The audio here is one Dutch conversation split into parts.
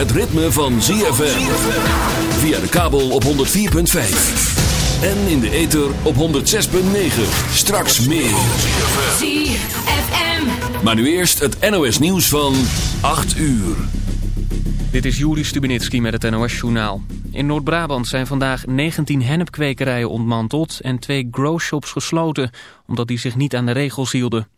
Het ritme van ZFM. Via de kabel op 104.5. En in de ether op 106.9. Straks meer. ZFM. Maar nu eerst het NOS nieuws van 8 uur. Dit is Juri Stubenitski met het NOS-journaal. In Noord-Brabant zijn vandaag 19 hennepkwekerijen ontmanteld en twee growshops gesloten, omdat die zich niet aan de regels hielden.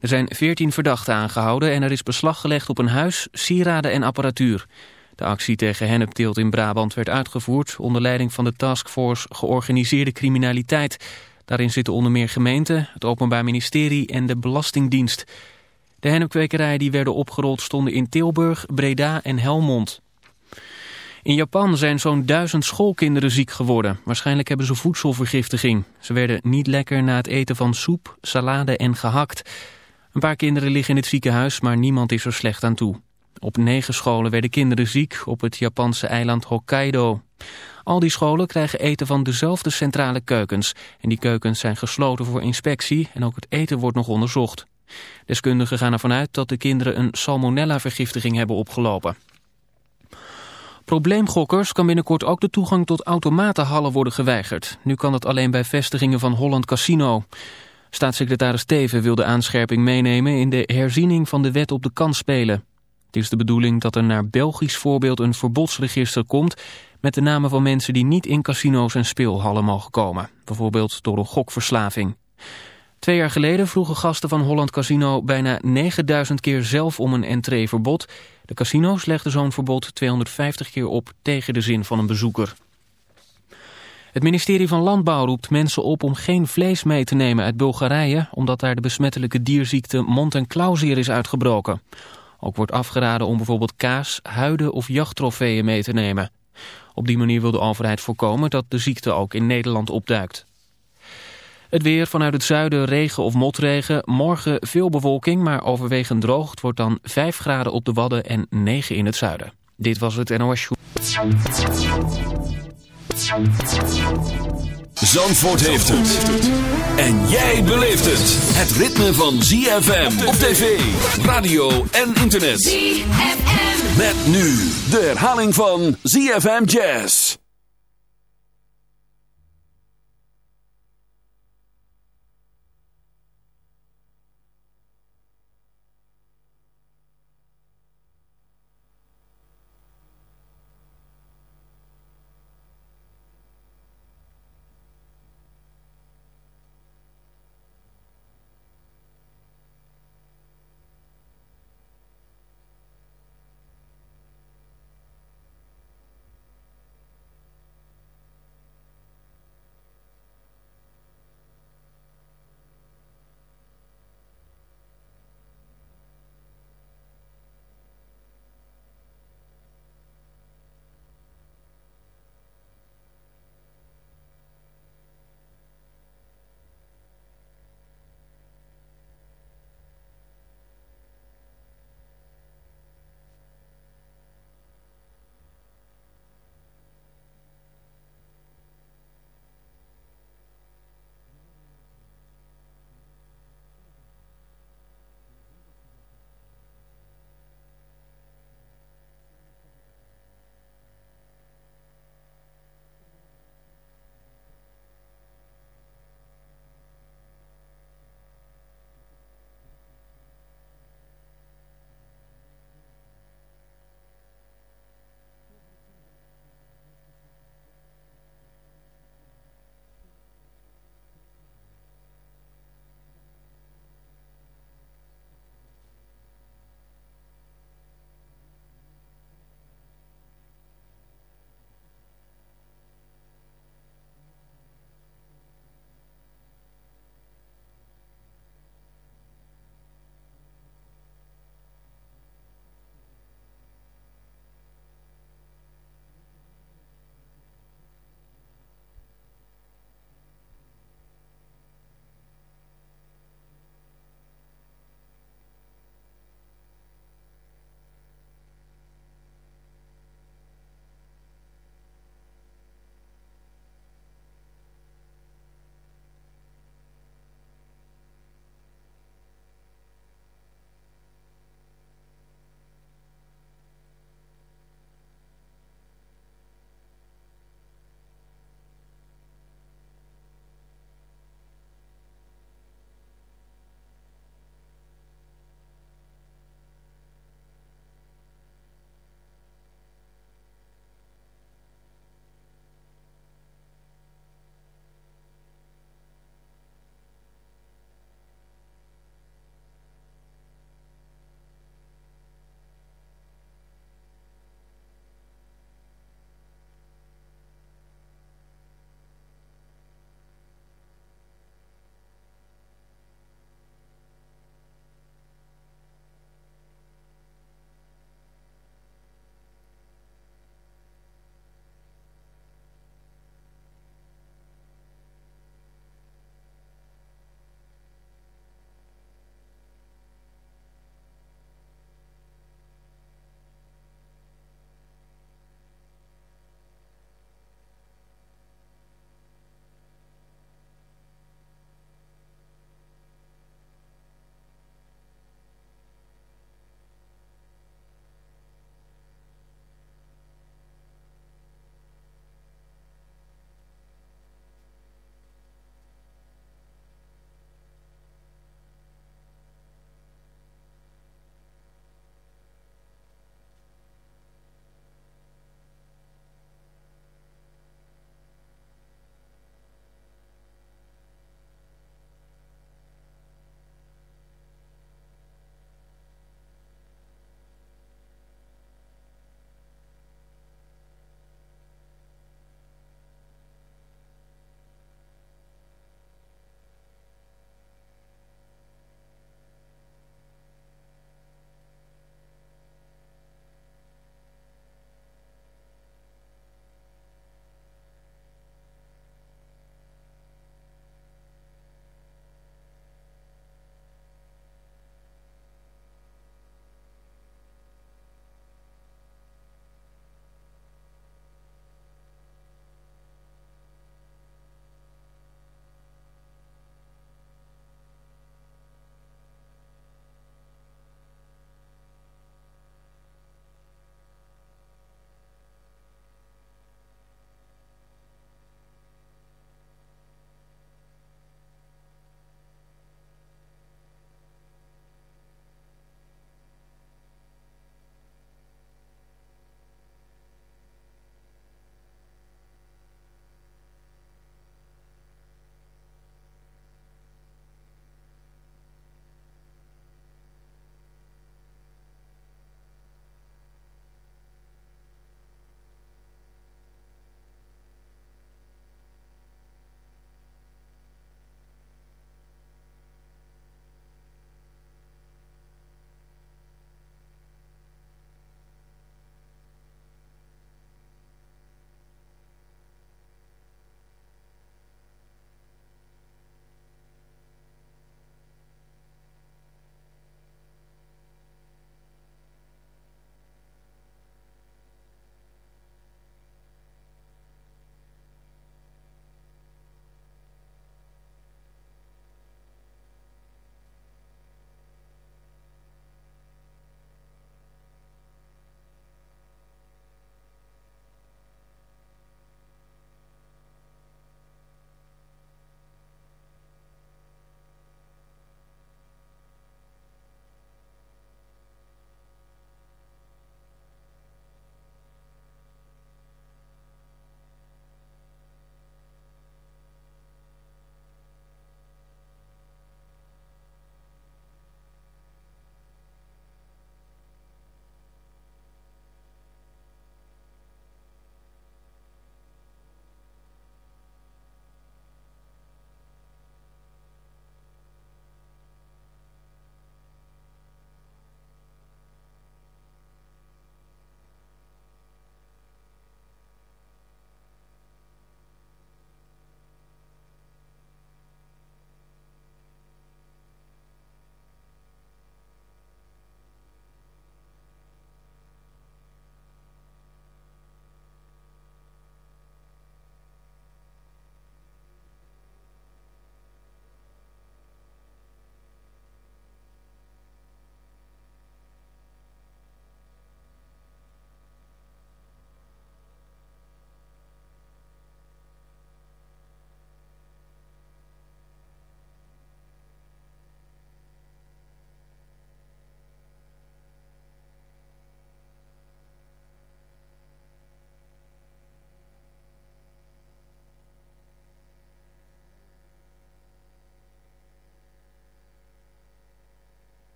Er zijn 14 verdachten aangehouden en er is beslag gelegd op een huis, sieraden en apparatuur. De actie tegen hennepteelt in Brabant werd uitgevoerd onder leiding van de taskforce Georganiseerde Criminaliteit. Daarin zitten onder meer gemeenten, het Openbaar Ministerie en de Belastingdienst. De hennepkwekerijen die werden opgerold stonden in Tilburg, Breda en Helmond. In Japan zijn zo'n duizend schoolkinderen ziek geworden. Waarschijnlijk hebben ze voedselvergiftiging. Ze werden niet lekker na het eten van soep, salade en gehakt. Een paar kinderen liggen in het ziekenhuis, maar niemand is er slecht aan toe. Op negen scholen werden kinderen ziek op het Japanse eiland Hokkaido. Al die scholen krijgen eten van dezelfde centrale keukens. En die keukens zijn gesloten voor inspectie en ook het eten wordt nog onderzocht. Deskundigen gaan ervan uit dat de kinderen een salmonella-vergiftiging hebben opgelopen. Probleemgokkers kan binnenkort ook de toegang tot automatenhallen worden geweigerd. Nu kan dat alleen bij vestigingen van Holland Casino. Staatssecretaris Teven wil de aanscherping meenemen in de herziening van de wet op de kansspelen. Het is de bedoeling dat er naar Belgisch voorbeeld een verbodsregister komt... met de namen van mensen die niet in casino's en speelhallen mogen komen. Bijvoorbeeld door een gokverslaving. Twee jaar geleden vroegen gasten van Holland Casino bijna 9000 keer zelf om een entreeverbod. De casino's legden zo'n verbod 250 keer op tegen de zin van een bezoeker. Het ministerie van Landbouw roept mensen op om geen vlees mee te nemen uit Bulgarije... omdat daar de besmettelijke dierziekte mond- en klauwzeer is uitgebroken. Ook wordt afgeraden om bijvoorbeeld kaas, huiden of jachttrofeeën mee te nemen. Op die manier wil de overheid voorkomen dat de ziekte ook in Nederland opduikt. Het weer vanuit het zuiden regen of motregen. Morgen veel bewolking, maar overwegend droog. Het wordt dan 5 graden op de Wadden en 9 in het zuiden. Dit was het NOS Show. Zandvoort heeft het. En jij beleeft het. Het ritme van ZFM op tv, radio en internet. ZFM. Met nu de herhaling van ZFM Jazz.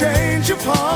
change your part.